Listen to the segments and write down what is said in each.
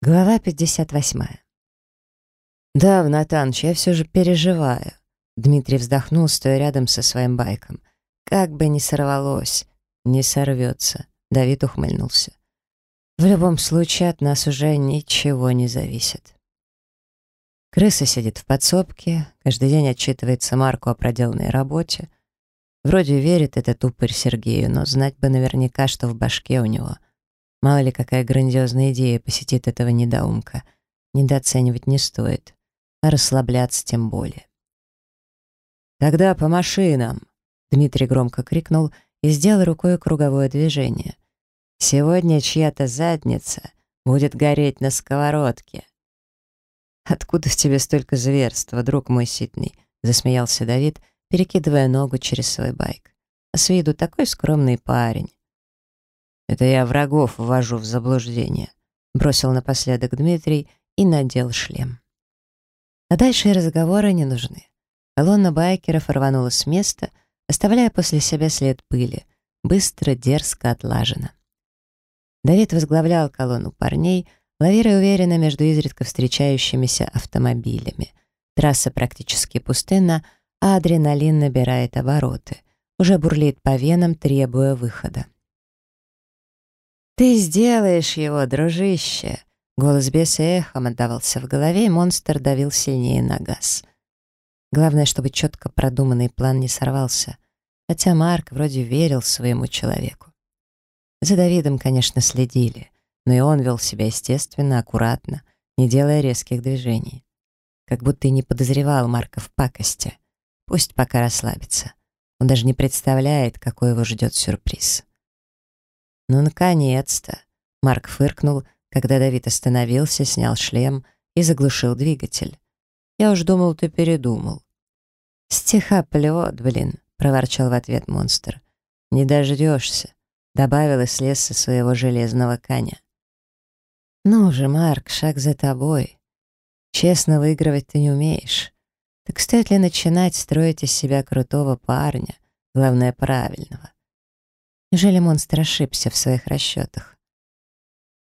Глава 58. «Да, Натаныч, я все же переживаю». Дмитрий вздохнул, стоя рядом со своим байком. «Как бы ни сорвалось, не сорвется», — Давид ухмыльнулся. «В любом случае от нас уже ничего не зависит». Крыса сидит в подсобке, каждый день отчитывается Марку о проделанной работе. Вроде верит этот упырь Сергею, но знать бы наверняка, что в башке у него — Мало ли, какая грандиозная идея посетит этого недоумка. Недооценивать не стоит, а расслабляться тем более. «Тогда по машинам!» Дмитрий громко крикнул и сделал рукой круговое движение. «Сегодня чья-то задница будет гореть на сковородке». «Откуда в тебе столько зверства, друг мой ситный?» — засмеялся Давид, перекидывая ногу через свой байк. «А с виду такой скромный парень. Это я врагов ввожу в заблуждение», — бросил напоследок Дмитрий и надел шлем. А дальше разговоры не нужны. Колонна байкеров рванула с места, оставляя после себя след пыли, быстро, дерзко отлажено. Давид возглавлял колонну парней, лавируя уверенно между изредка встречающимися автомобилями. Трасса практически пустынна, а адреналин набирает обороты. Уже бурлит по венам, требуя выхода. «Ты сделаешь его, дружище!» Голос беса эхом отдавался в голове, и монстр давил сильнее на газ. Главное, чтобы четко продуманный план не сорвался, хотя Марк вроде верил своему человеку. За Давидом, конечно, следили, но и он вел себя естественно, аккуратно, не делая резких движений. Как будто и не подозревал Марка в пакости. Пусть пока расслабится. Он даже не представляет, какой его ждет сюрприз. «Ну, наконец-то!» Марк фыркнул, когда Давид остановился, снял шлем и заглушил двигатель. «Я уж думал, ты передумал». «Стихоплет, блин!» — проворчал в ответ монстр. «Не дождешься», — добавил и слез со своего железного коня. «Ну же, Марк, шаг за тобой. Честно выигрывать ты не умеешь. Так стоит ли начинать строить из себя крутого парня, главное, правильного? Неужели монстр ошибся в своих расчетах?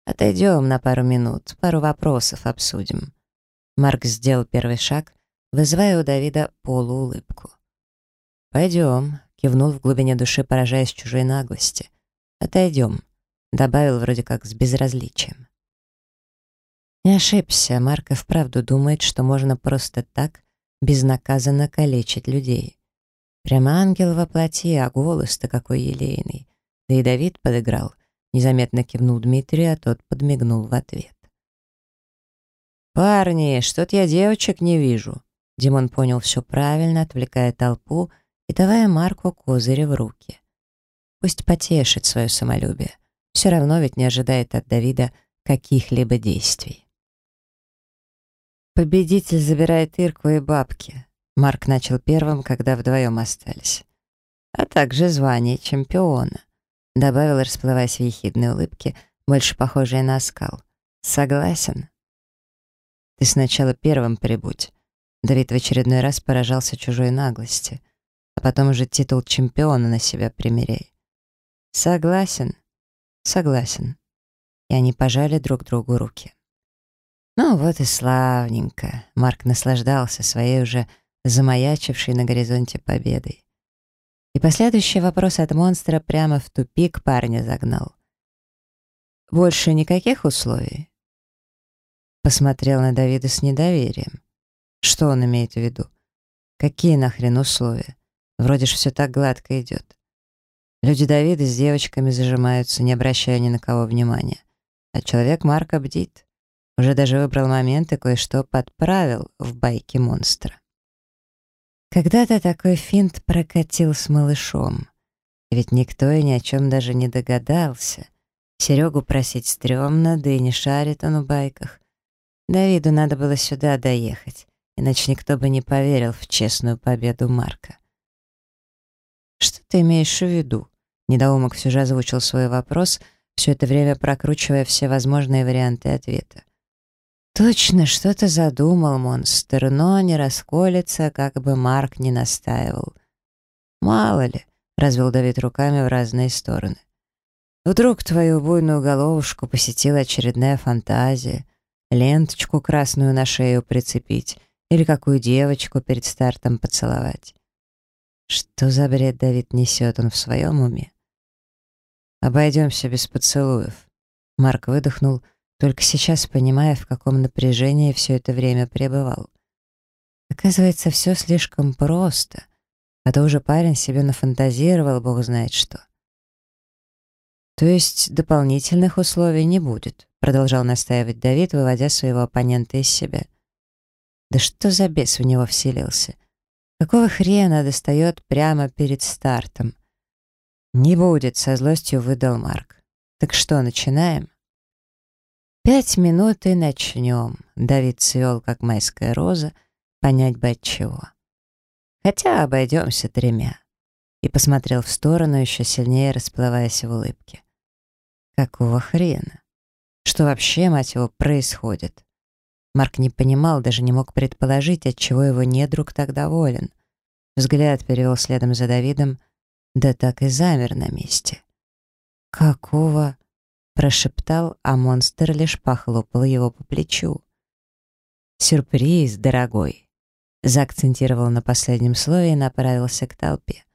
«Отойдем на пару минут, пару вопросов обсудим». Марк сделал первый шаг, вызывая у Давида полуулыбку. «Пойдем», — кивнул в глубине души, поражаясь чужой наглости. «Отойдем», — добавил вроде как с безразличием. Не ошибся, Марк и вправду думает, что можно просто так безнаказанно калечить людей. Прямо ангел во плоти, а голос-то какой елейный. Да и Давид подыграл. Незаметно кивнул Дмитрию, а тот подмигнул в ответ. «Парни, что-то я девочек не вижу». Димон понял все правильно, отвлекая толпу и давая Марку козыри в руки. Пусть потешит свое самолюбие. Все равно ведь не ожидает от Давида каких-либо действий. Победитель забирает Ирку и бабки. Марк начал первым, когда вдвоем остались. А также звание чемпиона добавил, расплываясь в ехидной улыбке, больше похожей на оскал. «Согласен?» «Ты сначала первым прибудь». Давид в очередной раз поражался чужой наглости, а потом уже титул чемпиона на себя примеряй. «Согласен?» «Согласен». И они пожали друг другу руки. Ну вот и славненько. Марк наслаждался своей уже замаячившей на горизонте победой. И последующий вопрос от монстра прямо в тупик парня загнал. «Больше никаких условий?» Посмотрел на Давида с недоверием. Что он имеет в виду? Какие нахрен условия? Вроде ж все так гладко идет. Люди Давида с девочками зажимаются, не обращая ни на кого внимания. А человек Марка бдит. Уже даже выбрал момент и кое-что подправил в байке монстра. Когда-то такой финт прокатил с малышом. Ведь никто и ни о чем даже не догадался. Серегу просить стрёмно, да и не шарит он в байках. Давиду надо было сюда доехать, иначе никто бы не поверил в честную победу Марка. «Что ты имеешь в виду?» Недоумок все же озвучил свой вопрос, все это время прокручивая все возможные варианты ответа. Точно что-то задумал монстр, но не расколется, как бы Марк не настаивал. «Мало ли», — развел Давид руками в разные стороны. «Вдруг твою буйную головушку посетила очередная фантазия, ленточку красную на шею прицепить или какую девочку перед стартом поцеловать. Что за бред Давид несет он в своем уме? Обойдемся без поцелуев. Марк выдохнул, только сейчас понимая, в каком напряжении все это время пребывал. Оказывается, все слишком просто, а то уже парень себе нафантазировал, бог знает что. То есть дополнительных условий не будет, продолжал настаивать Давид, выводя своего оппонента из себя. Да что за бес в него вселился? Какого хрена достает прямо перед стартом? Не будет, со злостью выдал Марк. Так что, начинаем? Пять минут и начнем. Давид цвел, как майская роза, понять бы от чего. Хотя обойдемся тремя. И посмотрел в сторону, еще сильнее расплываясь в улыбке. Какого хрена? Что вообще, мать его, происходит? Марк не понимал, даже не мог предположить, отчего его недруг так доволен. Взгляд перевел следом за Давидом, да так и замер на месте. «Какого?» — прошептал, а монстр лишь похлопал его по плечу. «Сюрприз, дорогой!» — заакцентировал на последнем слове и направился к толпе.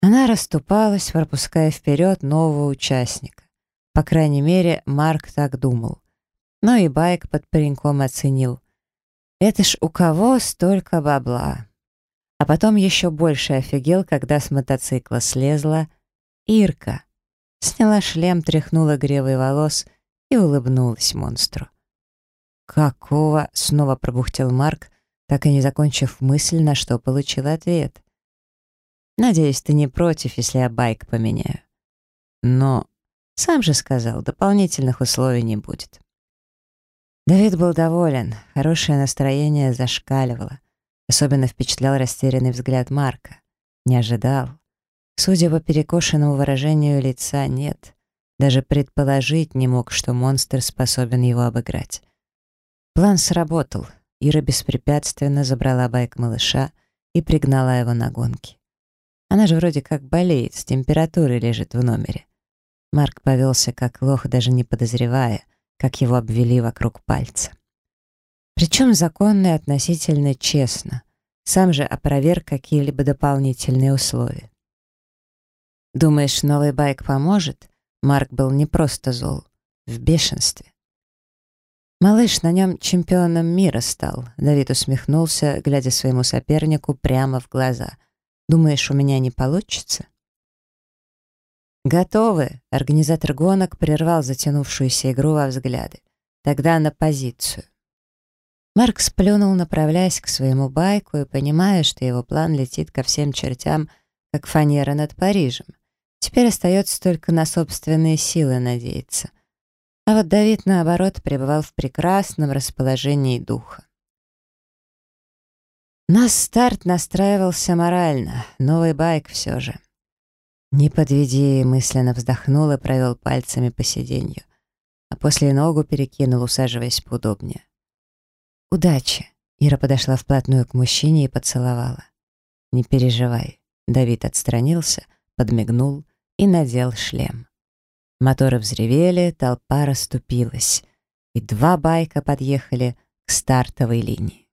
Она расступалась, пропуская вперед нового участника. По крайней мере, Марк так думал. Но и байк под пареньком оценил. Это ж у кого столько бабла? А потом еще больше офигел, когда с мотоцикла слезла Ирка. Сняла шлем, тряхнула гревой волос и улыбнулась монстру. «Какого?» — снова пробухтел Марк, так и не закончив мысль, на что получил ответ. «Надеюсь, ты не против, если я байк поменяю». «Но...» «Сам же сказал, дополнительных условий не будет». Давид был доволен, хорошее настроение зашкаливало. Особенно впечатлял растерянный взгляд Марка. Не ожидал. Судя по перекошенному выражению лица, нет. Даже предположить не мог, что монстр способен его обыграть. План сработал. Ира беспрепятственно забрала байк малыша и пригнала его на гонки. Она же вроде как болеет, с температурой лежит в номере. Марк повелся как лох, даже не подозревая, как его обвели вокруг пальца. Причем законно и относительно честно. Сам же опроверг какие-либо дополнительные условия. «Думаешь, новый байк поможет?» Марк был не просто зол, в бешенстве. «Малыш на нем чемпионом мира стал», — Давид усмехнулся, глядя своему сопернику прямо в глаза. «Думаешь, у меня не получится?» «Готовы!» — организатор гонок прервал затянувшуюся игру во взгляды. «Тогда на позицию». Марк сплюнул, направляясь к своему байку и понимая, что его план летит ко всем чертям, как фанера над Парижем. Теперь остается только на собственные силы надеяться. А вот Давид, наоборот, пребывал в прекрасном расположении духа. На старт настраивался морально, новый байк все же. «Не подведи», — мысленно вздохнул и провел пальцами по сиденью, а после ногу перекинул, усаживаясь поудобнее. «Удачи!» — Ира подошла вплотную к мужчине и поцеловала. «Не переживай». Давид отстранился, подмигнул и надел шлем. Моторы взревели, толпа расступилась, и два байка подъехали к стартовой линии.